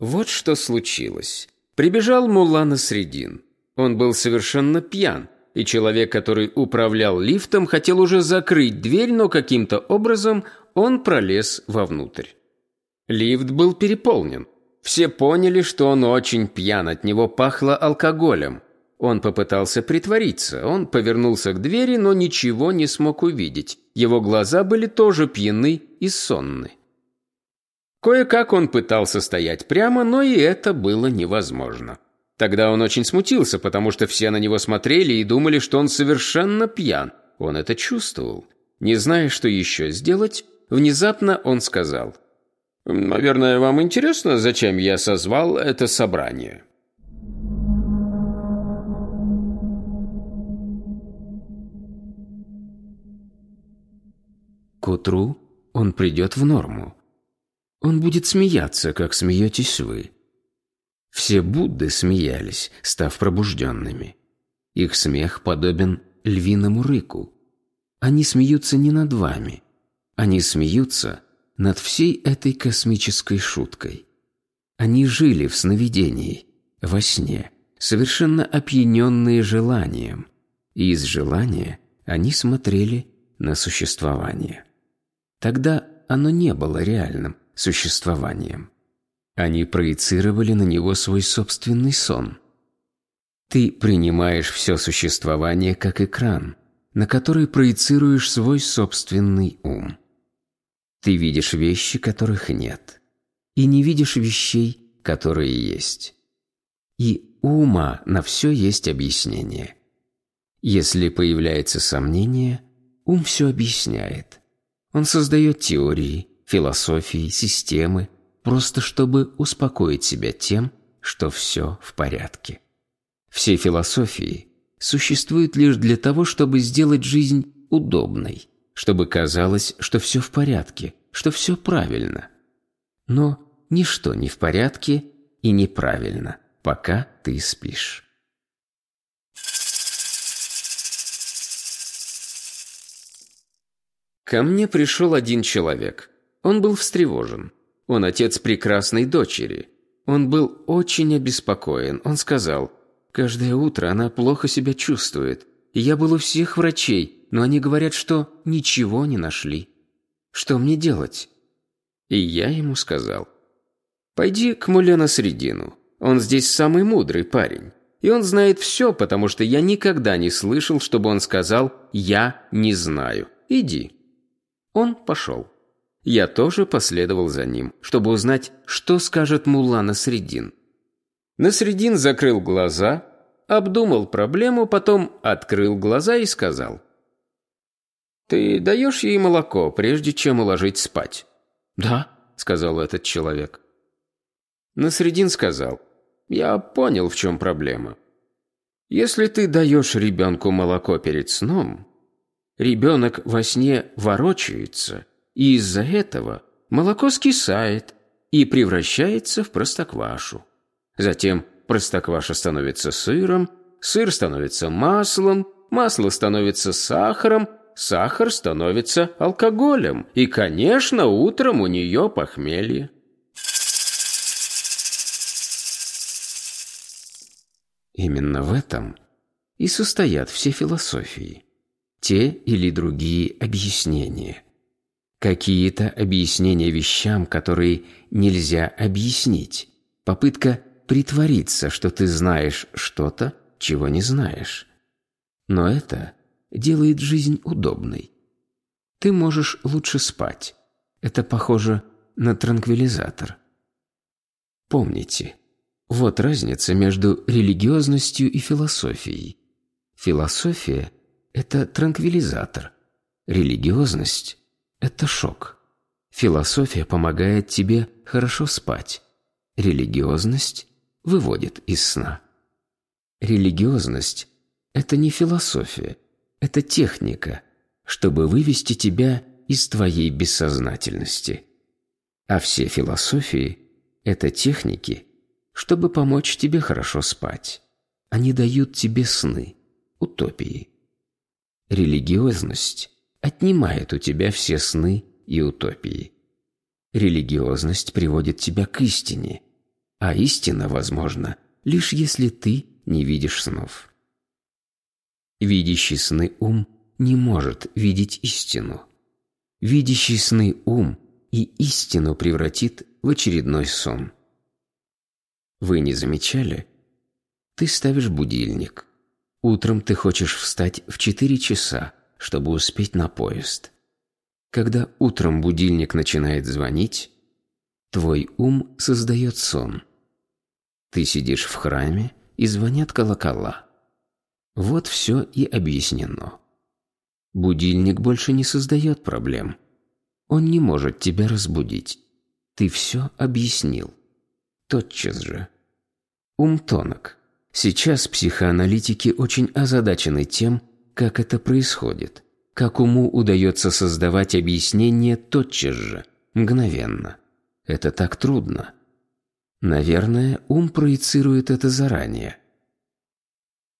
Вот что случилось. Прибежал Мулла Насредин. Он был совершенно пьян, и человек, который управлял лифтом, хотел уже закрыть дверь, но каким-то образом он пролез вовнутрь. Лифт был переполнен. Все поняли, что он очень пьян, от него пахло алкоголем. Он попытался притвориться, он повернулся к двери, но ничего не смог увидеть. Его глаза были тоже пьяны и сонны. Кое-как он пытался стоять прямо, но и это было невозможно. Тогда он очень смутился, потому что все на него смотрели и думали, что он совершенно пьян. Он это чувствовал. Не зная, что еще сделать, внезапно он сказал. «Наверное, вам интересно, зачем я созвал это собрание?» К утру он придет в норму. Он будет смеяться, как смеетесь вы. Все Будды смеялись, став пробужденными. Их смех подобен львиному рыку. Они смеются не над вами. Они смеются над всей этой космической шуткой. Они жили в сновидении, во сне, совершенно опьяненные желанием. И из желания они смотрели на существование. Тогда оно не было реальным, существованием. Они проецировали на него свой собственный сон. Ты принимаешь все существование как экран, на который проецируешь свой собственный ум. Ты видишь вещи, которых нет, и не видишь вещей, которые есть. И ума на все есть объяснение. Если появляется сомнение, ум все объясняет. Он создает теории, философии, системы, просто чтобы успокоить себя тем, что все в порядке. Все философии существуют лишь для того, чтобы сделать жизнь удобной, чтобы казалось, что все в порядке, что все правильно. Но ничто не в порядке и неправильно, пока ты спишь. Ко мне пришел один человек. Он был встревожен. Он отец прекрасной дочери. Он был очень обеспокоен. Он сказал, «Каждое утро она плохо себя чувствует. я был у всех врачей, но они говорят, что ничего не нашли. Что мне делать?» И я ему сказал, «Пойди к Муле средину. Он здесь самый мудрый парень. И он знает все, потому что я никогда не слышал, чтобы он сказал «я не знаю». Иди». Он пошел. Я тоже последовал за ним, чтобы узнать, что скажет Мулла Насредин. Насредин закрыл глаза, обдумал проблему, потом открыл глаза и сказал. «Ты даешь ей молоко, прежде чем уложить спать?» «Да», — сказал этот человек. Насредин сказал. «Я понял, в чем проблема. Если ты даешь ребенку молоко перед сном, ребенок во сне ворочается и из-за этого молоко скисает и превращается в простоквашу. Затем простокваша становится сыром, сыр становится маслом, масло становится сахаром, сахар становится алкоголем, и, конечно, утром у нее похмелье. Именно в этом и состоят все философии. Те или другие объяснения – Какие-то объяснения вещам, которые нельзя объяснить. Попытка притвориться, что ты знаешь что-то, чего не знаешь. Но это делает жизнь удобной. Ты можешь лучше спать. Это похоже на транквилизатор. Помните, вот разница между религиозностью и философией. Философия – это транквилизатор. Религиозность это шок. Философия помогает тебе хорошо спать. Религиозность выводит из сна. Религиозность – это не философия, это техника, чтобы вывести тебя из твоей бессознательности. А все философии – это техники, чтобы помочь тебе хорошо спать. Они дают тебе сны, утопии. Религиозность отнимает у тебя все сны и утопии. Религиозность приводит тебя к истине. А истина возможна, лишь если ты не видишь снов. Видящий сны ум не может видеть истину. Видящий сны ум и истину превратит в очередной сон. Вы не замечали? Ты ставишь будильник. Утром ты хочешь встать в 4 часа, чтобы успеть на поезд. Когда утром будильник начинает звонить, твой ум создает сон. Ты сидишь в храме, и звонят колокола. Вот все и объяснено. Будильник больше не создает проблем. Он не может тебя разбудить. Ты все объяснил. Тотчас же. Ум тонок. Сейчас психоаналитики очень озадачены тем, как это происходит, как уму удается создавать объяснение тотчас же, мгновенно. Это так трудно. Наверное, ум проецирует это заранее.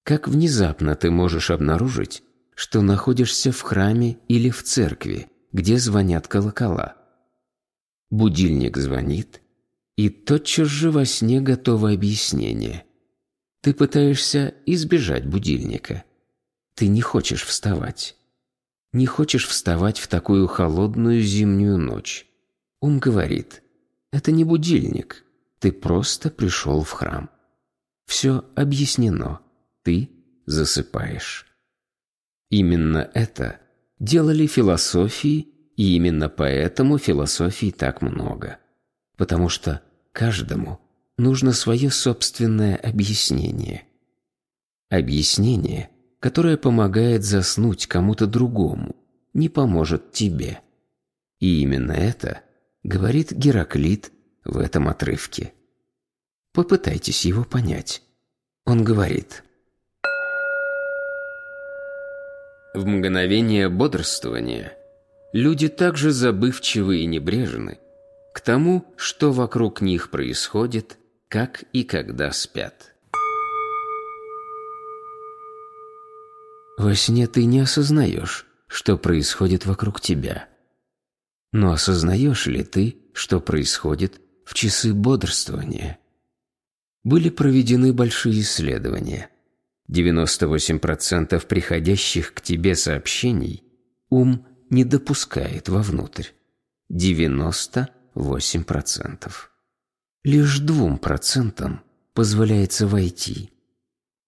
Как внезапно ты можешь обнаружить, что находишься в храме или в церкви, где звонят колокола? Будильник звонит, и тотчас же во сне готово объяснение. Ты пытаешься избежать будильника. Ты не хочешь вставать. Не хочешь вставать в такую холодную зимнюю ночь. Ум говорит, это не будильник, ты просто пришел в храм. Все объяснено. Ты засыпаешь. Именно это делали философии, и именно поэтому философий так много. Потому что каждому нужно свое собственное объяснение. Объяснение, которое помогает заснуть кому-то другому, не поможет тебе. И именно это говорит Гераклит в этом отрывке. Попытайтесь его понять. Он говорит. В мгновение бодрствования люди также забывчивы и небрежны к тому, что вокруг них происходит, как и когда спят. Во сне ты не осознаешь, что происходит вокруг тебя. Но осознаешь ли ты, что происходит в часы бодрствования. Были проведены большие исследования. 98% приходящих к тебе сообщений ум не допускает вовнутрь. 98%. Лишь 2% позволяется войти.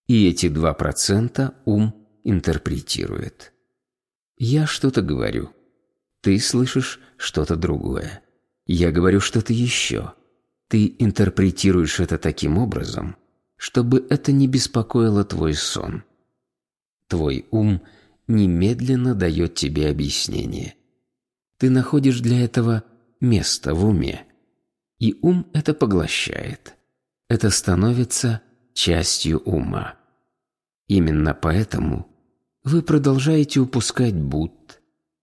И эти 2% ум интерпретирует. Я что-то говорю. Ты слышишь что-то другое. Я говорю что-то еще. Ты интерпретируешь это таким образом, чтобы это не беспокоило твой сон. Твой ум немедленно дает тебе объяснение. Ты находишь для этого место в уме. И ум это поглощает. Это становится частью ума. Именно поэтому вы продолжаете упускать Будд,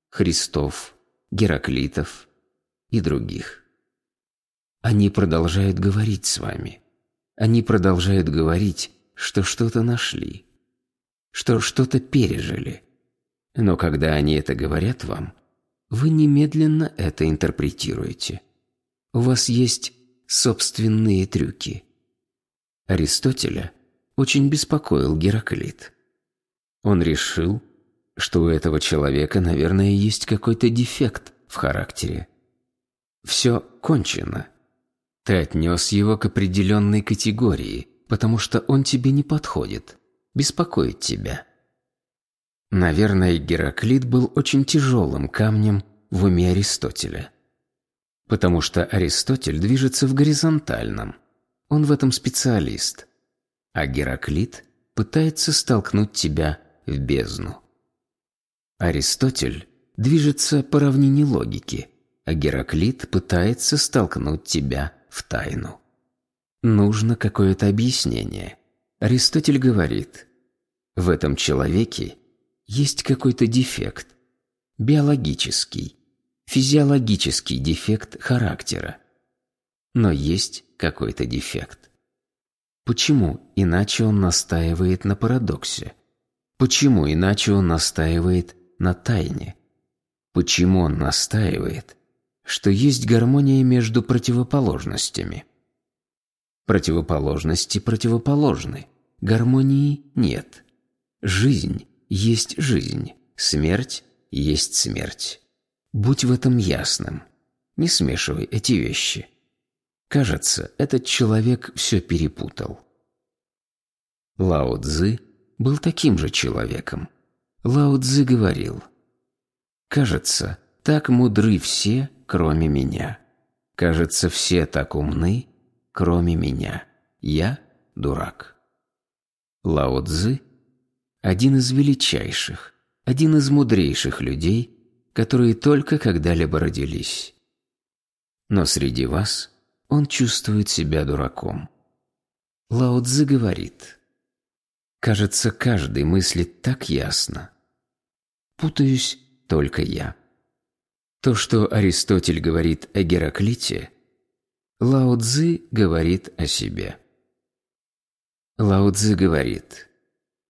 Христов, Гераклитов, и других. Они продолжают говорить с вами. Они продолжают говорить, что что-то нашли, что что-то пережили. Но когда они это говорят вам, вы немедленно это интерпретируете. У вас есть собственные трюки. Аристотеля очень беспокоил Гераклит. Он решил, что у этого человека, наверное, есть какой-то дефект в характере. Все кончено. Ты отнес его к определенной категории, потому что он тебе не подходит, беспокоит тебя. Наверное, Гераклит был очень тяжелым камнем в уме Аристотеля. Потому что Аристотель движется в горизонтальном. Он в этом специалист. А Гераклит пытается столкнуть тебя в бездну. Аристотель движется по равнине логики – а Гераклит пытается столкнуть тебя в тайну. Нужно какое-то объяснение. Аристотель говорит, в этом человеке есть какой-то дефект, биологический, физиологический дефект характера. Но есть какой-то дефект. Почему иначе он настаивает на парадоксе? Почему иначе он настаивает на тайне? Почему он настаивает что есть гармония между противоположностями. Противоположности противоположны. Гармонии нет. Жизнь есть жизнь. Смерть есть смерть. Будь в этом ясным. Не смешивай эти вещи. Кажется, этот человек все перепутал. Лао Цзы был таким же человеком. Лао Цзы говорил, «Кажется, так мудры все, кроме меня. Кажется, все так умны, кроме меня. Я дурак». Лао Цзы – один из величайших, один из мудрейших людей, которые только когда-либо родились. Но среди вас он чувствует себя дураком. Лао Цзы говорит, «Кажется, каждый мыслит так ясно. Путаюсь только я». То, что Аристотель говорит о Гераклите, Лао Цзы говорит о себе. Лао Цзы говорит,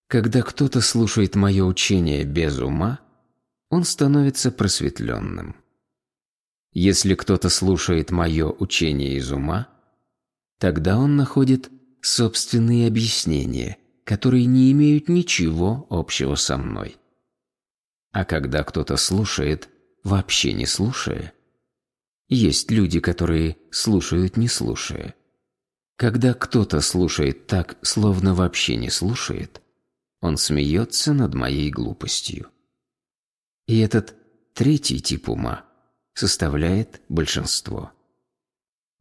«Когда кто-то слушает мое учение без ума, он становится просветленным». Если кто-то слушает мое учение из ума, тогда он находит собственные объяснения, которые не имеют ничего общего со мной. А когда кто-то слушает, вообще не слушая, есть люди, которые слушают не слушая. Когда кто-то слушает так, словно вообще не слушает, он смеется над моей глупостью. И этот третий тип ума – составляет большинство.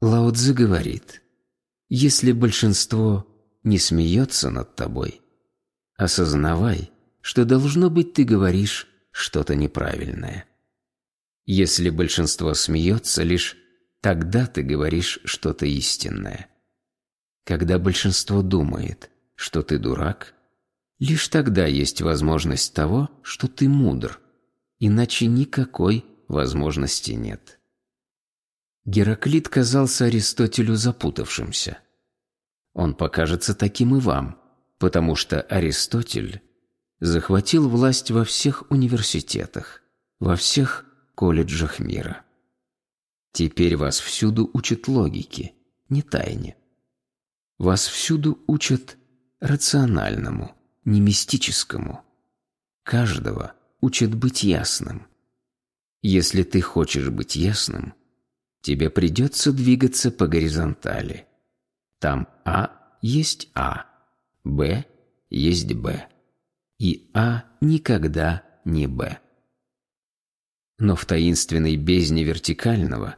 Лао Цзы говорит, если большинство не смеется над тобой, осознавай, что должно быть ты говоришь что-то неправильное. Если большинство смеется, лишь тогда ты говоришь что-то истинное. Когда большинство думает, что ты дурак, лишь тогда есть возможность того, что ты мудр, иначе никакой возможности нет. Гераклит казался Аристотелю запутавшимся. Он покажется таким и вам, потому что Аристотель захватил власть во всех университетах, во всех колледжах мира. Теперь вас всюду учат логике, не тайне. Вас всюду учат рациональному, не мистическому. Каждого учат быть ясным, если ты хочешь быть ясным, тебе придется двигаться по горизонтали. Там А есть А, Б есть Б. И А никогда не Б. Но в таинственной бездне вертикального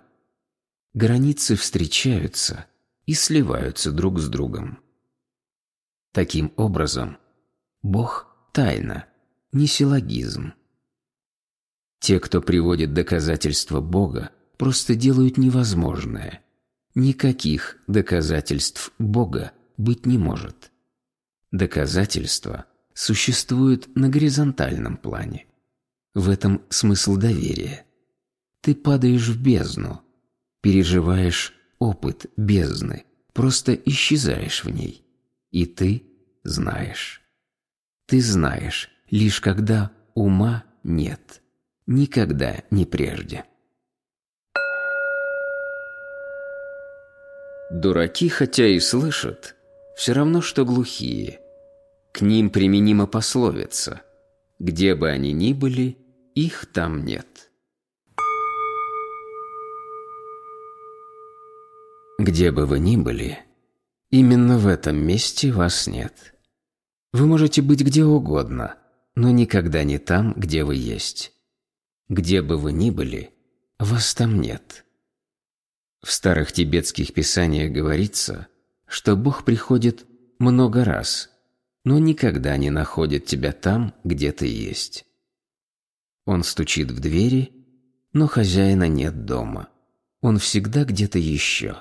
границы встречаются и сливаются друг с другом. Таким образом, Бог – тайна, не силлогизм. Те, кто приводит доказательства Бога, просто делают невозможное. Никаких доказательств Бога быть не может. Доказательства существуют на горизонтальном плане. В этом смысл доверия. Ты падаешь в бездну, переживаешь опыт бездны, просто исчезаешь в ней. И ты знаешь. Ты знаешь, лишь когда ума нет никогда не прежде. Дураки, хотя и слышат, все равно, что глухие. К ним применима пословица «Где бы они ни были, их там нет». Где бы вы ни были, именно в этом месте вас нет. Вы можете быть где угодно, но никогда не там, где вы есть. Где бы вы ни были, вас там нет. В старых тибетских писаниях говорится, что Бог приходит много раз, но никогда не находит тебя там, где ты есть. Он стучит в двери, но хозяина нет дома. Он всегда где-то еще.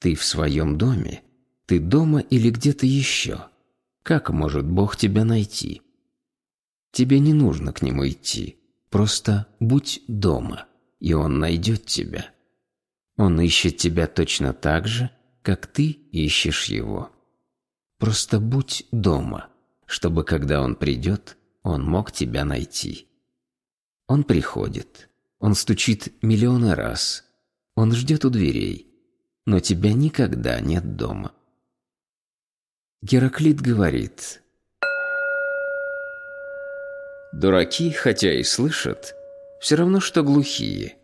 Ты в своем доме, ты дома или где-то еще. Как может Бог тебя найти? Тебе не нужно к Нему идти. Просто будь дома, и он найдет тебя. Он ищет тебя точно так же, как ты ищешь его. Просто будь дома, чтобы когда он придет, он мог тебя найти. Он приходит, он стучит миллионы раз, он ждет у дверей. но тебя никогда нет дома. Гераклит говорит, «Дураки, хотя и слышат, все равно, что глухие.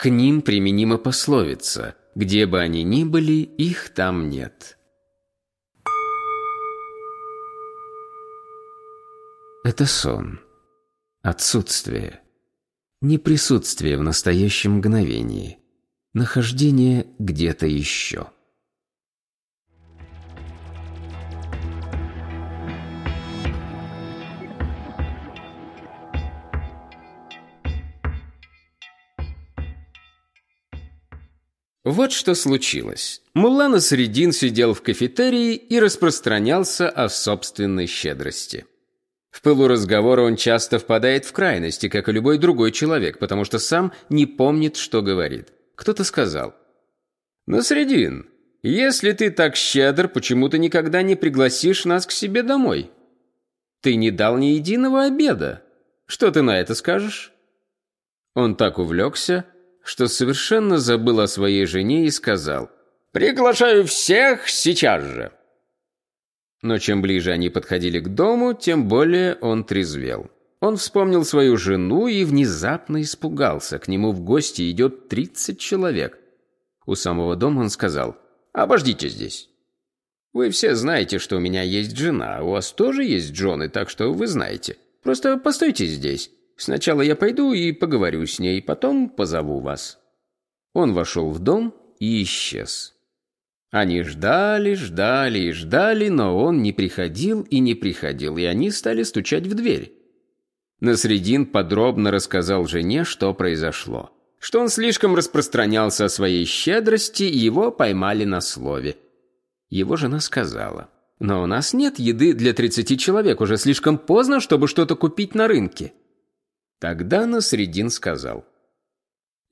К ним применима пословица, где бы они ни были, их там нет». Это сон. Отсутствие. Неприсутствие в настоящем мгновении. Нахождение где-то еще. Вот что случилось. Мулла Насредин сидел в кафетерии и распространялся о собственной щедрости. В пылу разговора он часто впадает в крайности, как и любой другой человек, потому что сам не помнит, что говорит. Кто-то сказал, «Насредин, если ты так щедр, почему ты никогда не пригласишь нас к себе домой? Ты не дал ни единого обеда. Что ты на это скажешь?» Он так увлекся, что совершенно забыл о своей жене и сказал, «Приглашаю всех сейчас же». Но чем ближе они подходили к дому, тем более он трезвел. Он вспомнил свою жену и внезапно испугался. К нему в гости идет тридцать человек. У самого дома он сказал, «Обождите здесь. Вы все знаете, что у меня есть жена, а у вас тоже есть жены, так что вы знаете. Просто постойте здесь. Сначала я пойду и поговорю с ней, потом позову вас». Он вошел в дом и исчез. Они ждали, ждали и ждали, но он не приходил и не приходил, и они стали стучать в дверь. Насредин подробно рассказал жене, что произошло. Что он слишком распространялся о своей щедрости, его поймали на слове. Его жена сказала, «Но у нас нет еды для тридцати человек, уже слишком поздно, чтобы что-то купить на рынке». Тогда Насредин сказал,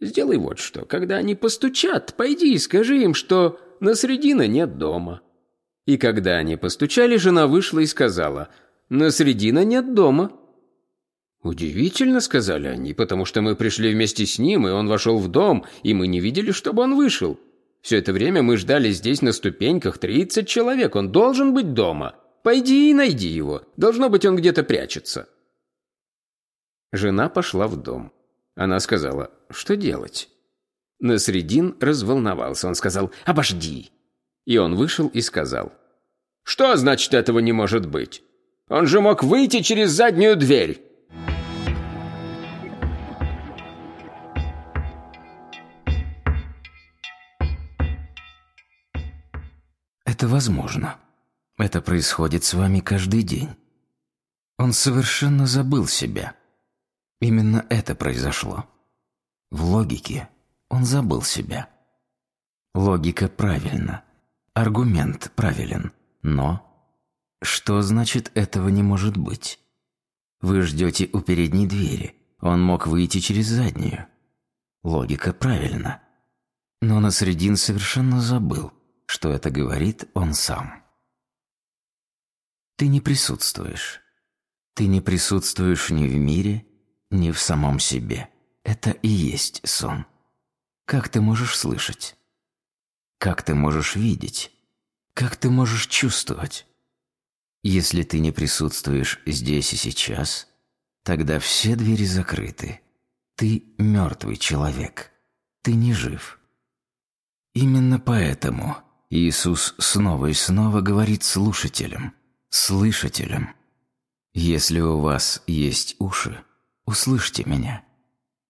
«Сделай вот что, когда они постучат, пойди и скажи им, что на средина нет дома». И когда они постучали, жена вышла и сказала, «На средина нет дома». «Удивительно», — сказали они, «потому что мы пришли вместе с ним, и он вошел в дом, и мы не видели, чтобы он вышел. Все это время мы ждали здесь на ступеньках тридцать человек, он должен быть дома. Пойди и найди его, должно быть, он где-то прячется». Жена пошла в дом. Она сказала, что делать? Насредин разволновался. Он сказал «Обожди». И он вышел и сказал «Что значит этого не может быть? Он же мог выйти через заднюю дверь». Это возможно. Это происходит с вами каждый день. Он совершенно забыл себя. Именно это произошло. В логике он забыл себя. Логика правильна. Аргумент правилен. Но что значит этого не может быть? Вы ждете у передней двери. Он мог выйти через заднюю. Логика правильна. Но Насредин совершенно забыл, что это говорит он сам. Ты не присутствуешь. Ты не присутствуешь ни в мире, ни в самом себе. Это и есть сон. Как ты можешь слышать? Как ты можешь видеть? Как ты можешь чувствовать? Если ты не присутствуешь здесь и сейчас, тогда все двери закрыты. Ты мертвый человек. Ты не жив. Именно поэтому Иисус снова и снова говорит слушателям, слышателям. Если у вас есть уши, услышьте меня.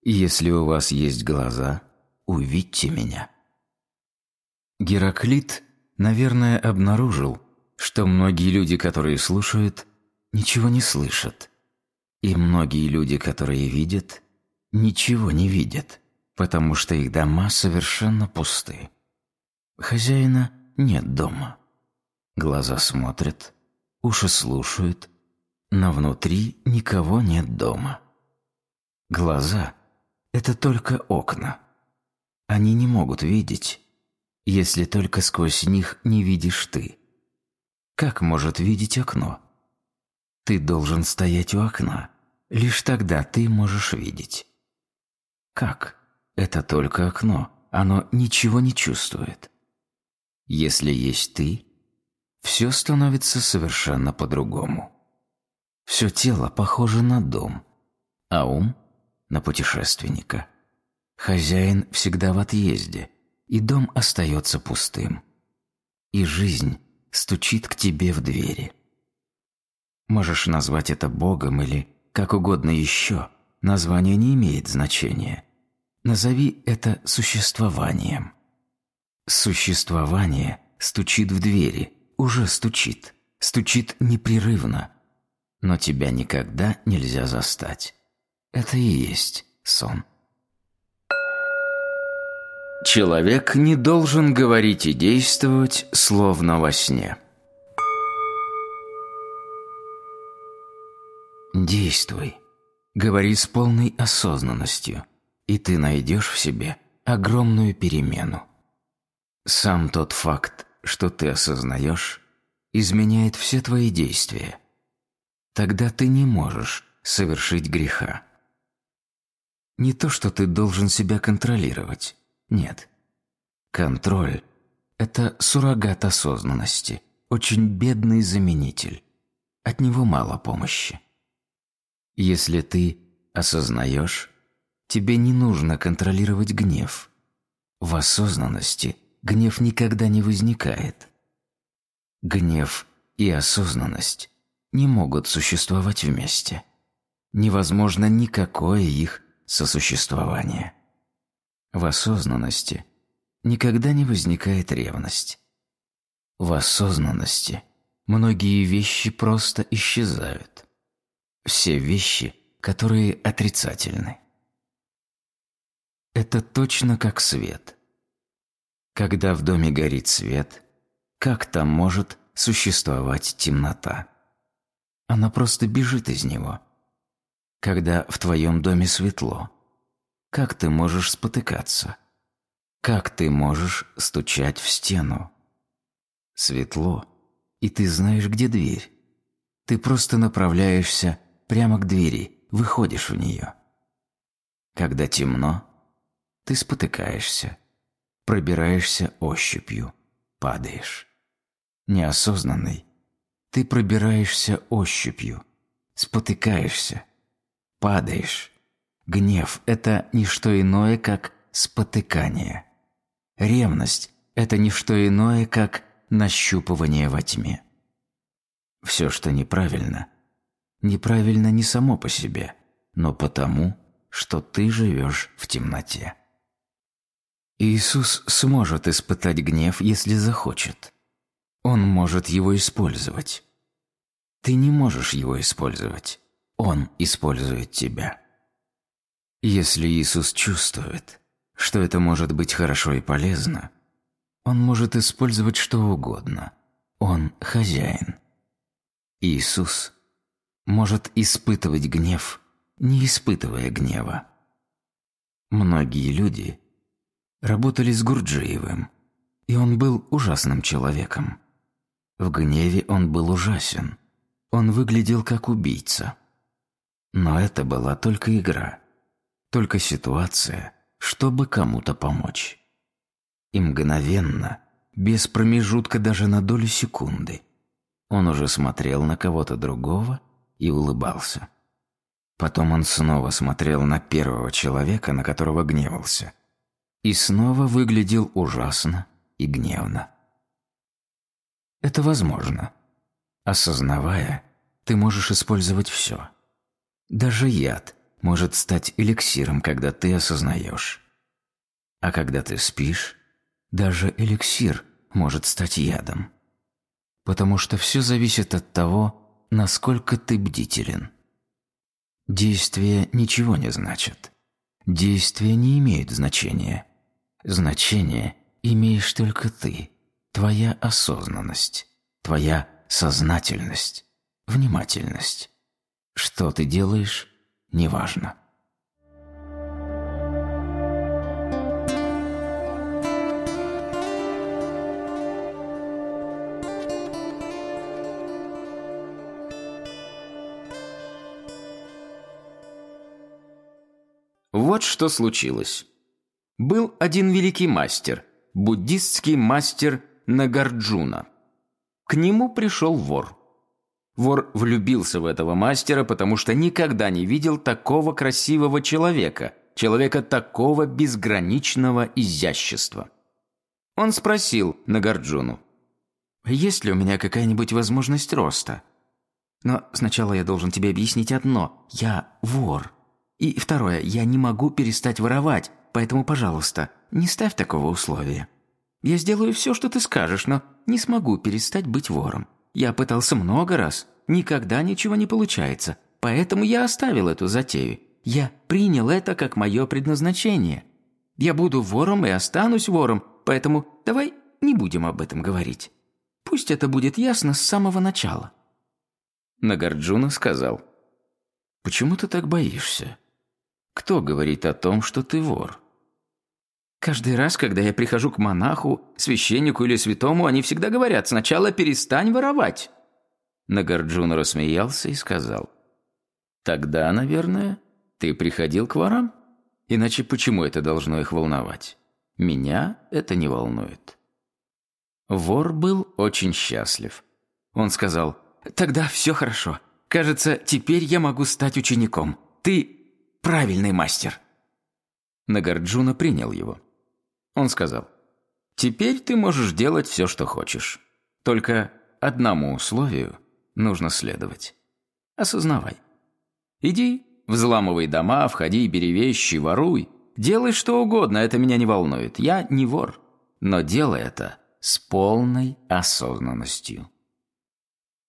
Если у вас есть глаза, увидьте меня. Гераклит, наверное, обнаружил, что многие люди, которые слушают, ничего не слышат. И многие люди, которые видят, ничего не видят, потому что их дома совершенно пусты. Хозяина нет дома. Глаза смотрят, уши слушают, но внутри никого нет дома. Глаза – это только окна. Они не могут видеть, если только сквозь них не видишь ты. Как может видеть окно? Ты должен стоять у окна. Лишь тогда ты можешь видеть. Как? Это только окно. Оно ничего не чувствует. Если есть ты, все становится совершенно по-другому. Все тело похоже на дом, а ум – на путешественника. Хозяин всегда в отъезде, и дом остается пустым. И жизнь стучит к тебе в двери. Можешь назвать это Богом или как угодно еще, название не имеет значения. Назови это существованием. Существование стучит в двери, уже стучит, стучит непрерывно, но тебя никогда нельзя застать. Это и есть сон. Человек не должен говорить и действовать, словно во сне. Действуй. Говори с полной осознанностью, и ты найдешь в себе огромную перемену. Сам тот факт, что ты осознаешь, изменяет все твои действия. Тогда ты не можешь совершить греха. Не то, что ты должен себя контролировать. Нет. Контроль – это суррогат осознанности, очень бедный заменитель. От него мало помощи. Если ты осознаешь, тебе не нужно контролировать гнев. В осознанности – гнев никогда не возникает. Гнев и осознанность не могут существовать вместе. Невозможно никакое их сосуществование. В осознанности никогда не возникает ревность. В осознанности многие вещи просто исчезают. Все вещи, которые отрицательны. Это точно как свет – когда в доме горит свет, как там может существовать темнота? Она просто бежит из него. Когда в твоем доме светло, как ты можешь спотыкаться? Как ты можешь стучать в стену? Светло, и ты знаешь, где дверь. Ты просто направляешься прямо к двери, выходишь в нее. Когда темно, ты спотыкаешься, пробираешься ощупью, падаешь. Неосознанный, ты пробираешься ощупью, спотыкаешься, падаешь. Гнев – это не что иное, как спотыкание. Ревность – это не что иное, как нащупывание во тьме. Все, что неправильно, неправильно не само по себе, но потому, что ты живешь в темноте. Иисус сможет испытать гнев, если захочет. Он может его использовать. Ты не можешь его использовать. Он использует тебя. Если Иисус чувствует, что это может быть хорошо и полезно, Он может использовать что угодно. Он хозяин. Иисус может испытывать гнев, не испытывая гнева. Многие люди – работали с Гурджиевым, и он был ужасным человеком. В гневе он был ужасен. Он выглядел как убийца. Но это была только игра, только ситуация, чтобы кому-то помочь. И мгновенно, без промежутка даже на долю секунды, он уже смотрел на кого-то другого и улыбался. Потом он снова смотрел на первого человека, на которого гневался, и снова выглядел ужасно и гневно. Это возможно. Осознавая, ты можешь использовать все. Даже яд может стать эликсиром, когда ты осознаешь. А когда ты спишь, даже эликсир может стать ядом. Потому что все зависит от того, насколько ты бдителен. Действия ничего не значат. Действия не имеют значения. Значение имеешь только ты, твоя осознанность, твоя сознательность, внимательность. Что ты делаешь, неважно. Вот что случилось. Был один великий мастер, буддистский мастер Нагарджуна. К нему пришел вор. Вор влюбился в этого мастера, потому что никогда не видел такого красивого человека, человека такого безграничного изящества. Он спросил Нагарджуну, «Есть ли у меня какая-нибудь возможность роста?» «Но сначала я должен тебе объяснить одно. Я вор. И второе, я не могу перестать воровать, поэтому, пожалуйста, не ставь такого условия. Я сделаю все, что ты скажешь, но не смогу перестать быть вором. Я пытался много раз, никогда ничего не получается, поэтому я оставил эту затею. Я принял это как мое предназначение. Я буду вором и останусь вором, поэтому давай не будем об этом говорить. Пусть это будет ясно с самого начала». Нагарджуна сказал, «Почему ты так боишься? Кто говорит о том, что ты вор?» Каждый раз, когда я прихожу к монаху, священнику или святому, они всегда говорят «сначала перестань воровать». Нагарджуна рассмеялся и сказал, «Тогда, наверное, ты приходил к ворам? Иначе почему это должно их волновать? Меня это не волнует». Вор был очень счастлив. Он сказал, «Тогда все хорошо. Кажется, теперь я могу стать учеником. Ты правильный мастер». Нагарджуна принял его. Он сказал, «Теперь ты можешь делать все, что хочешь. Только одному условию нужно следовать. Осознавай. Иди, взламывай дома, входи, бери вещи, воруй. Делай что угодно, это меня не волнует. Я не вор. Но делай это с полной осознанностью».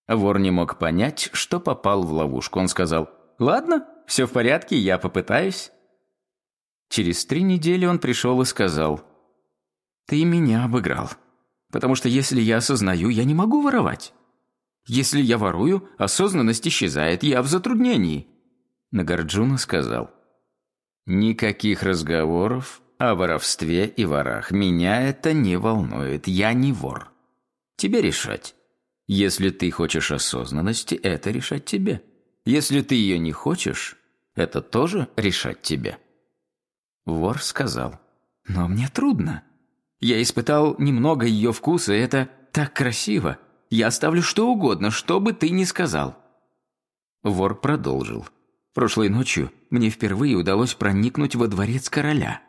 Вор не мог понять, что попал в ловушку. Он сказал, «Ладно, все в порядке, я попытаюсь». Через три недели он пришел и сказал, ты меня обыграл. Потому что если я осознаю, я не могу воровать. Если я ворую, осознанность исчезает, я в затруднении. Нагарджуна сказал. Никаких разговоров о воровстве и ворах. Меня это не волнует. Я не вор. Тебе решать. Если ты хочешь осознанности, это решать тебе. Если ты ее не хочешь, это тоже решать тебе. Вор сказал. Но мне трудно. Я испытал немного ее вкуса, и это так красиво. Я оставлю что угодно, что бы ты ни сказал». Вор продолжил. «Прошлой ночью мне впервые удалось проникнуть во дворец короля.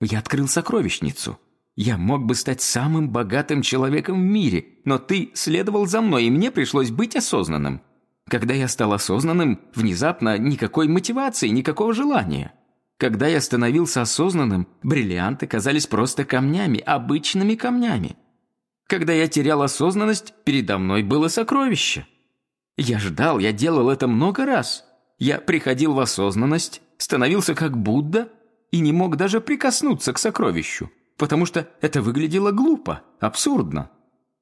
Я открыл сокровищницу. Я мог бы стать самым богатым человеком в мире, но ты следовал за мной, и мне пришлось быть осознанным. Когда я стал осознанным, внезапно никакой мотивации, никакого желания. Когда я становился осознанным, бриллианты казались просто камнями, обычными камнями. Когда я терял осознанность, передо мной было сокровище. Я ждал, я делал это много раз. Я приходил в осознанность, становился как Будда и не мог даже прикоснуться к сокровищу, потому что это выглядело глупо, абсурдно.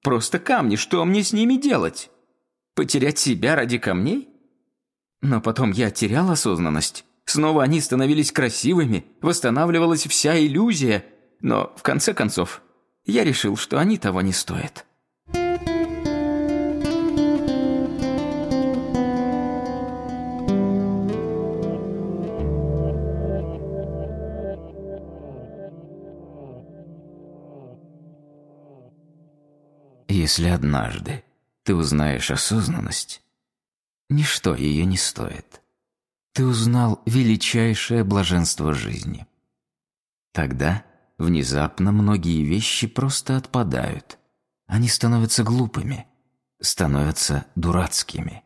Просто камни, что мне с ними делать? Потерять себя ради камней? Но потом я терял осознанность Снова они становились красивыми, восстанавливалась вся иллюзия. Но, в конце концов, я решил, что они того не стоят. Если однажды ты узнаешь осознанность, ничто ее не стоит ты узнал величайшее блаженство жизни. Тогда внезапно многие вещи просто отпадают. Они становятся глупыми, становятся дурацкими.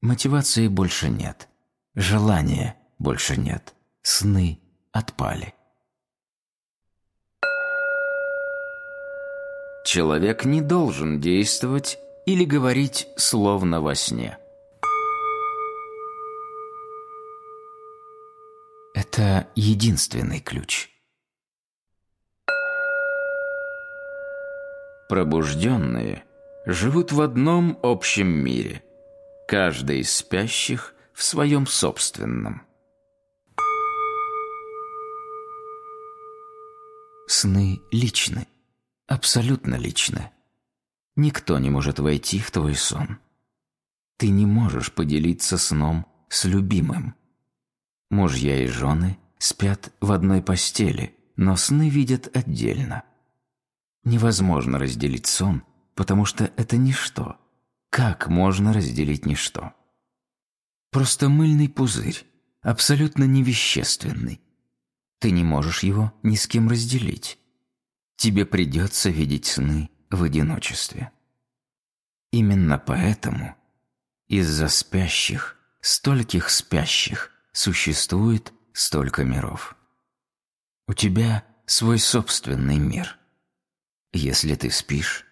Мотивации больше нет, желания больше нет, сны отпали. Человек не должен действовать или говорить словно во сне – Это единственный ключ. Пробужденные живут в одном общем мире, каждый из спящих в своем собственном. Сны личны, абсолютно личны. Никто не может войти в твой сон. Ты не можешь поделиться сном с любимым. Мужья и жены спят в одной постели, но сны видят отдельно. Невозможно разделить сон, потому что это ничто. Как можно разделить ничто? Просто мыльный пузырь, абсолютно невещественный. Ты не можешь его ни с кем разделить. Тебе придется видеть сны в одиночестве. Именно поэтому из-за спящих, стольких спящих, существует столько миров. У тебя свой собственный мир. Если ты спишь,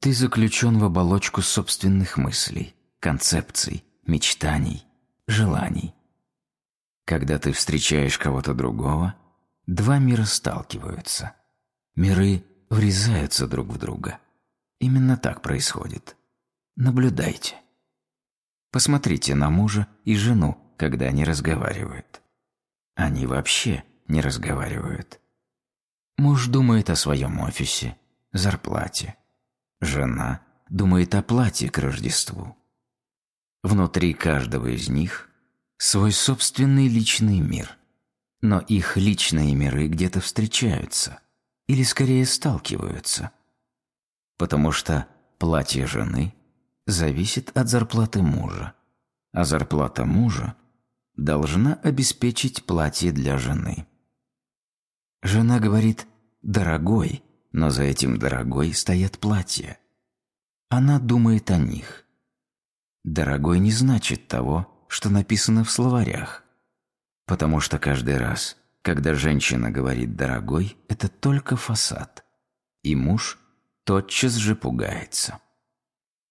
ты заключен в оболочку собственных мыслей, концепций, мечтаний, желаний. Когда ты встречаешь кого-то другого, два мира сталкиваются. Миры врезаются друг в друга. Именно так происходит. Наблюдайте. Посмотрите на мужа и жену, когда они разговаривают. Они вообще не разговаривают. Муж думает о своем офисе, зарплате. Жена думает о платье к Рождеству. Внутри каждого из них свой собственный личный мир. Но их личные миры где-то встречаются, или скорее сталкиваются. Потому что платье жены зависит от зарплаты мужа, а зарплата мужа должна обеспечить платье для жены. Жена говорит «дорогой», но за этим «дорогой» стоят платья. Она думает о них. «Дорогой» не значит того, что написано в словарях, потому что каждый раз, когда женщина говорит «дорогой», это только фасад, и муж тотчас же пугается.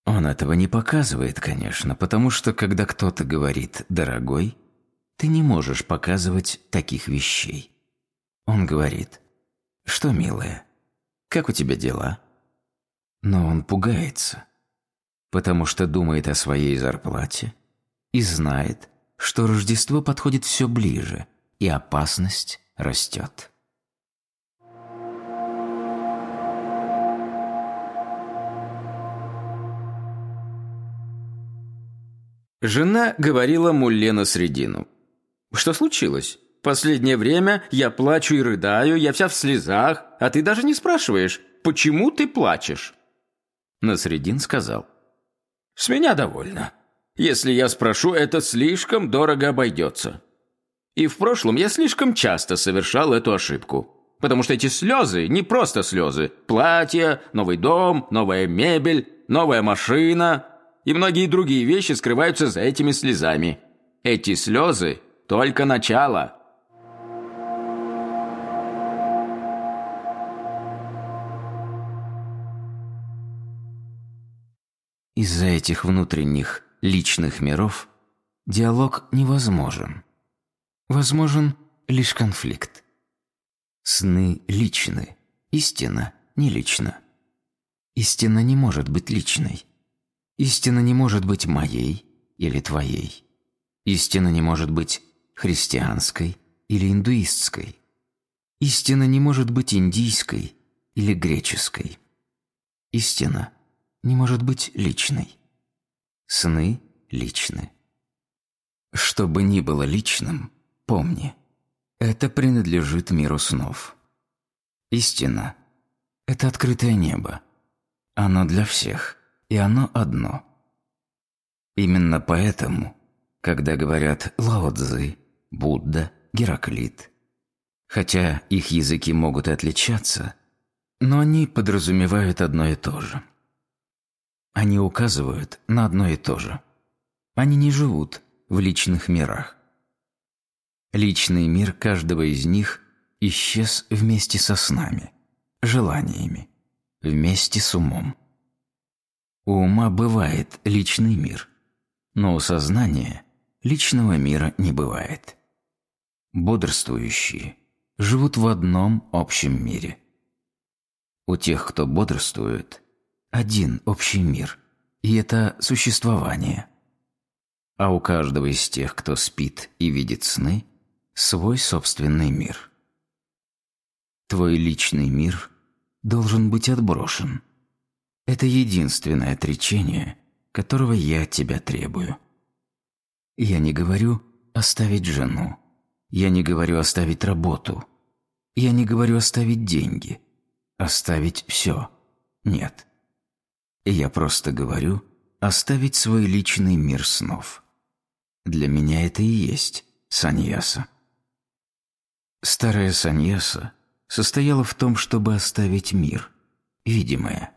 Он этого не показывает, конечно, потому что когда кто-то говорит «дорогой», ты не можешь показывать таких вещей. Он говорит «Что, милая, как у тебя дела?» Но он пугается, потому что думает о своей зарплате и знает, что Рождество подходит все ближе, и опасность растет. Жена говорила Мулле на средину. «Что случилось? Последнее время я плачу и рыдаю, я вся в слезах, а ты даже не спрашиваешь, почему ты плачешь?» Насредин сказал. «С меня довольно. Если я спрошу, это слишком дорого обойдется. И в прошлом я слишком часто совершал эту ошибку. Потому что эти слезы не просто слезы. Платье, новый дом, новая мебель, новая машина и многие другие вещи скрываются за этими слезами. Эти слезы – только начало. Из-за этих внутренних личных миров диалог невозможен. Возможен лишь конфликт. Сны личны, истина не лична. Истина не может быть личной. Истина не может быть моей или твоей. Истина не может быть христианской или индуистской. Истина не может быть индийской или греческой. Истина не может быть личной. Сны личны. Что бы ни было личным, помни, это принадлежит миру снов. Истина – это открытое небо. Оно для всех – и оно одно. Именно поэтому, когда говорят Лао Цзы, Будда, Гераклит, хотя их языки могут и отличаться, но они подразумевают одно и то же. Они указывают на одно и то же. Они не живут в личных мирах. Личный мир каждого из них исчез вместе со снами, желаниями, вместе с умом. У ума бывает личный мир, но у сознания личного мира не бывает. Бодрствующие живут в одном общем мире. У тех, кто бодрствует, один общий мир, и это существование. А у каждого из тех, кто спит и видит сны, свой собственный мир. Твой личный мир должен быть отброшен – это единственное отречение, которого я от тебя требую. Я не говорю оставить жену. Я не говорю оставить работу. Я не говорю оставить деньги. оставить все. Нет. Я просто говорю оставить свой личный мир снов. Для меня это и есть саньяса. Старая саньяса состояла в том, чтобы оставить мир, видимое.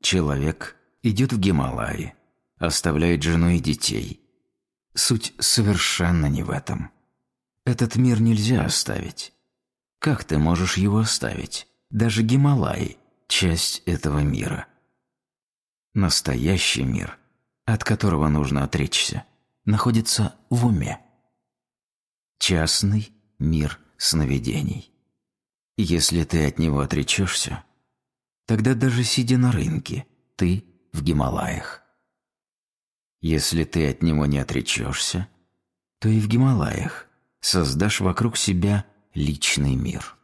Человек идет в Гималаи, оставляет жену и детей. Суть совершенно не в этом. Этот мир нельзя оставить. Как ты можешь его оставить? Даже Гималаи – часть этого мира. Настоящий мир, от которого нужно отречься, находится в уме. Частный мир сновидений. Если ты от него отречешься, тогда даже сидя на рынке, ты в Гималаях. Если ты от него не отречешься, то и в Гималаях создашь вокруг себя личный мир.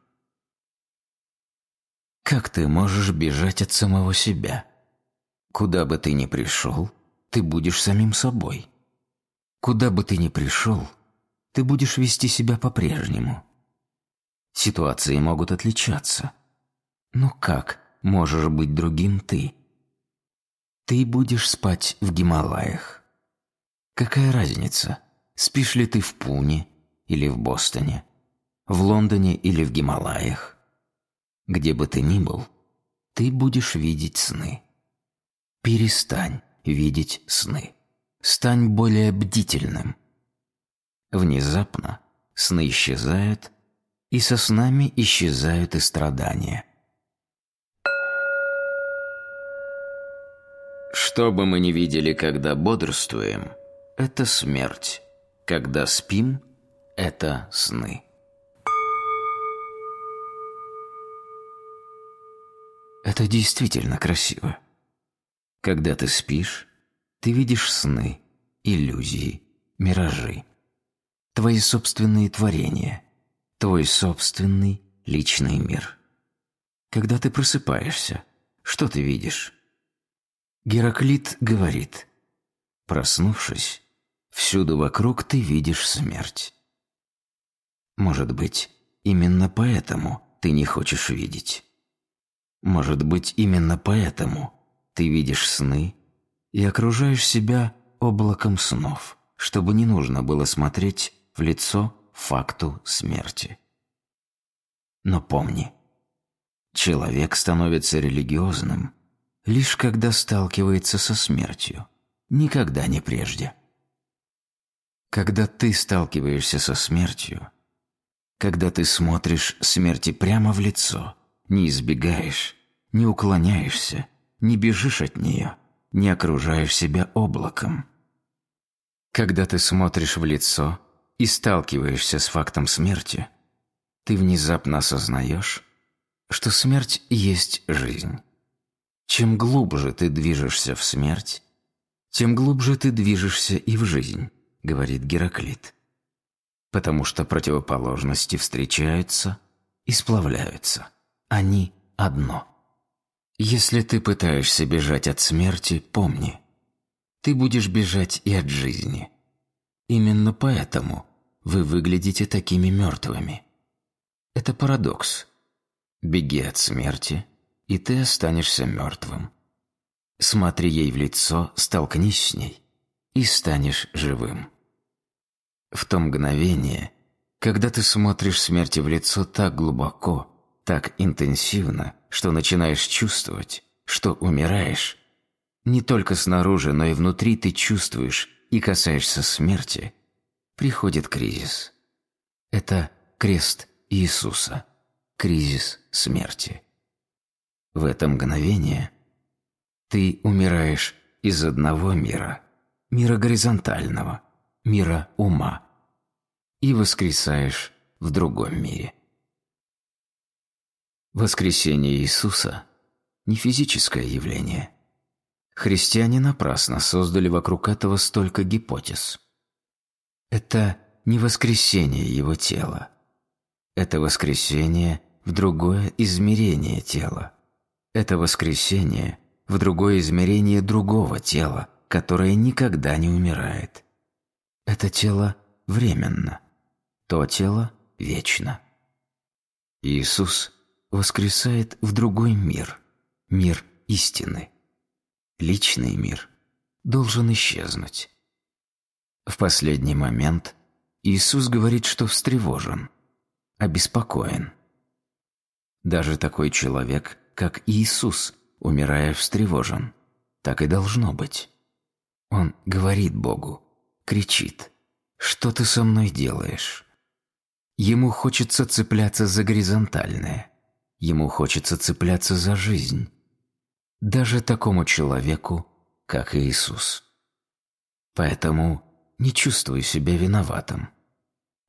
Как ты можешь бежать от самого себя? Куда бы ты ни пришел, ты будешь самим собой. Куда бы ты ни пришел, ты будешь вести себя по-прежнему. Ситуации могут отличаться. Но как можешь быть другим ты? Ты будешь спать в Гималаях. Какая разница, спишь ли ты в Пуне или в Бостоне, в Лондоне или в Гималаях? Где бы ты ни был, ты будешь видеть сны. Перестань видеть сны. Стань более бдительным. Внезапно сны исчезают, и со снами исчезают и страдания. Что бы мы ни видели, когда бодрствуем, это смерть. Когда спим, это сны. Это действительно красиво. Когда ты спишь, ты видишь сны, иллюзии, миражи. Твои собственные творения, твой собственный личный мир. Когда ты просыпаешься, что ты видишь? Гераклит говорит, проснувшись, всюду вокруг ты видишь смерть. Может быть, именно поэтому ты не хочешь видеть. Может быть, именно поэтому ты видишь сны и окружаешь себя облаком снов, чтобы не нужно было смотреть в лицо факту смерти. Но помни, человек становится религиозным, лишь когда сталкивается со смертью, никогда не прежде. Когда ты сталкиваешься со смертью, когда ты смотришь смерти прямо в лицо, не избегаешь, не уклоняешься, не бежишь от нее, не окружаешь себя облаком. Когда ты смотришь в лицо и сталкиваешься с фактом смерти, ты внезапно осознаешь, что смерть есть жизнь. Чем глубже ты движешься в смерть, тем глубже ты движешься и в жизнь, говорит Гераклит. Потому что противоположности встречаются и сплавляются. Они одно. Если ты пытаешься бежать от смерти, помни, ты будешь бежать и от жизни. Именно поэтому вы выглядите такими мертвыми. Это парадокс. Беги от смерти, и ты останешься мертвым. Смотри ей в лицо, столкнись с ней, и станешь живым. В то мгновение, когда ты смотришь смерти в лицо так глубоко, так интенсивно, что начинаешь чувствовать, что умираешь, не только снаружи, но и внутри ты чувствуешь и касаешься смерти, приходит кризис. Это крест Иисуса, кризис смерти. В это мгновение ты умираешь из одного мира, мира горизонтального, мира ума, и воскресаешь в другом мире. Воскресение Иисуса – не физическое явление. Христиане напрасно создали вокруг этого столько гипотез. Это не воскресение Его тела. Это воскресение в другое измерение тела. Это воскресение в другое измерение другого тела, которое никогда не умирает. Это тело временно, то тело вечно. Иисус воскресает в другой мир, мир истины. Личный мир должен исчезнуть. В последний момент Иисус говорит, что встревожен, обеспокоен. Даже такой человек, как Иисус, умирая, встревожен. Так и должно быть. Он говорит Богу, кричит, «Что ты со мной делаешь?» Ему хочется цепляться за горизонтальное. Ему хочется цепляться за жизнь. Даже такому человеку, как Иисус. Поэтому не чувствуй себя виноватым.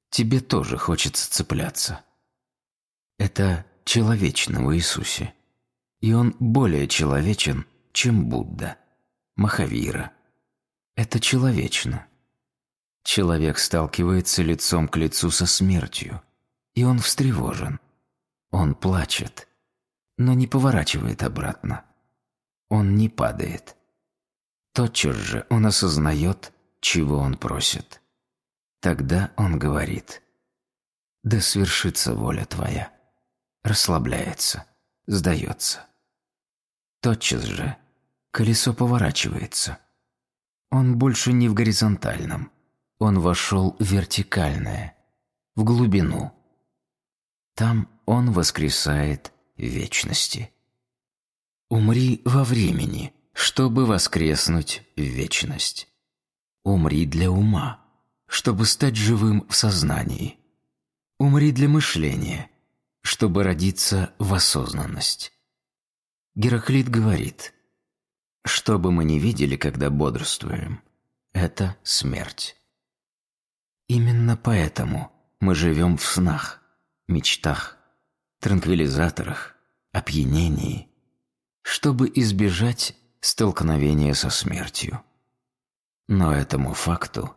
Тебе тоже хочется цепляться. Это человечно в Иисусе. И он более человечен, чем Будда, Махавира. Это человечно. Человек сталкивается лицом к лицу со смертью, и он встревожен. Он плачет, но не поворачивает обратно. Он не падает. Тотчас же он осознает, чего он просит. Тогда он говорит «Да свершится воля твоя». Расслабляется, сдается. Тотчас же колесо поворачивается. Он больше не в горизонтальном, он вошел вертикальное, в глубину. Там он воскресает вечности. Умри во времени, чтобы воскреснуть в вечность. Умри для ума, чтобы стать живым в сознании. Умри для мышления, чтобы родиться в осознанность. Гераклит говорит, что бы мы ни видели, когда бодрствуем, это смерть. Именно поэтому мы живем в снах, мечтах, транквилизаторах, опьянении, чтобы избежать столкновения со смертью. Но этому факту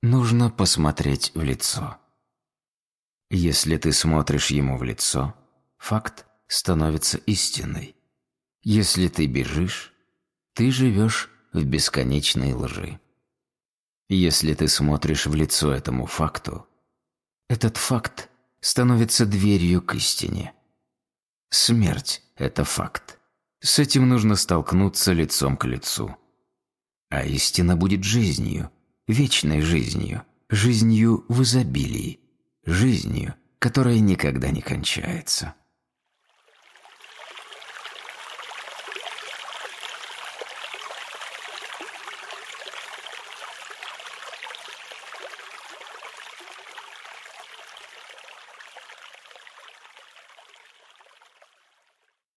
нужно посмотреть в лицо. Если ты смотришь ему в лицо, факт становится истиной. Если ты бежишь, ты живешь в бесконечной лжи. Если ты смотришь в лицо этому факту, этот факт становится дверью к истине. Смерть – это факт. С этим нужно столкнуться лицом к лицу. А истина будет жизнью, вечной жизнью, жизнью в изобилии, жизнью, которая никогда не кончается.